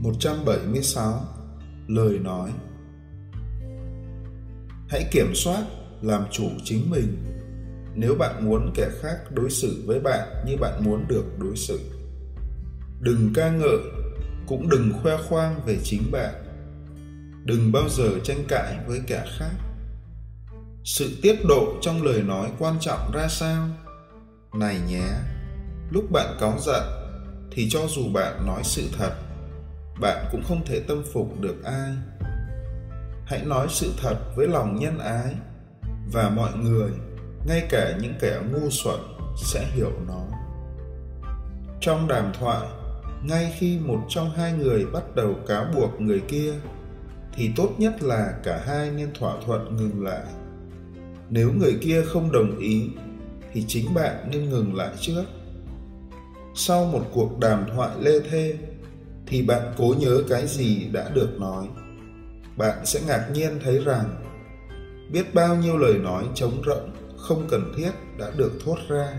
176 Lời nói Hãy kiểm soát, làm chủ chính mình. Nếu bạn muốn kẻ khác đối xử với bạn như bạn muốn được đối xử. Đừng ca ngợi, cũng đừng khoe khoang về chính bạn. Đừng bao giờ tranh cãi với kẻ khác. Sự tiết độ trong lời nói quan trọng ra sao? Này nhé, lúc bạn cáu giận thì cho dù bạn nói sự thật bạn cũng không thể tâm phục được ai. Hãy nói sự thật với lòng nhân ái, và mọi người, ngay cả những kẻ ngu xuẩn, sẽ hiểu nó. Trong đàm thoại, ngay khi một trong hai người bắt đầu cáo buộc người kia, thì tốt nhất là cả hai nên thỏa thuận ngừng lại. Nếu người kia không đồng ý, thì chính bạn nên ngừng lại trước. Sau một cuộc đàm thoại lê thê thì bạn cố nhớ cái gì đã được nói. Bạn sẽ ngạc nhiên thấy rằng, biết bao nhiêu lời nói trống rỗng không cần thiết đã được thốt ra.